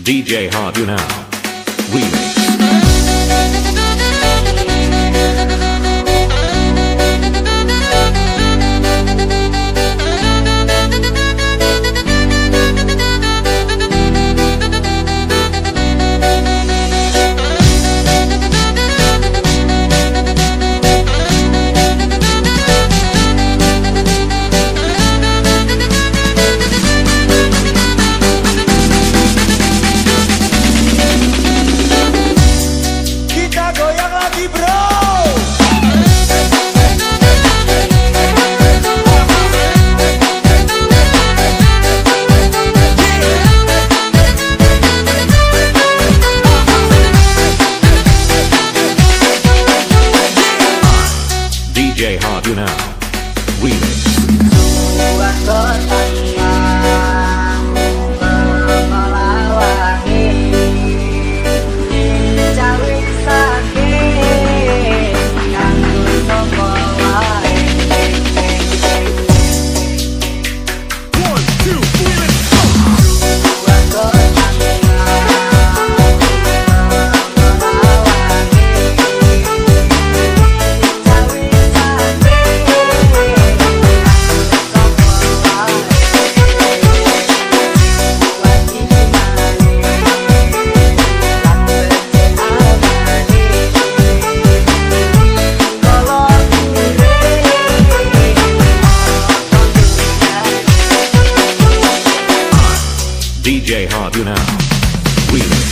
DJ Hard You Now. Remix. Hard You Now. Remix. DJ Hard You Now. Remix.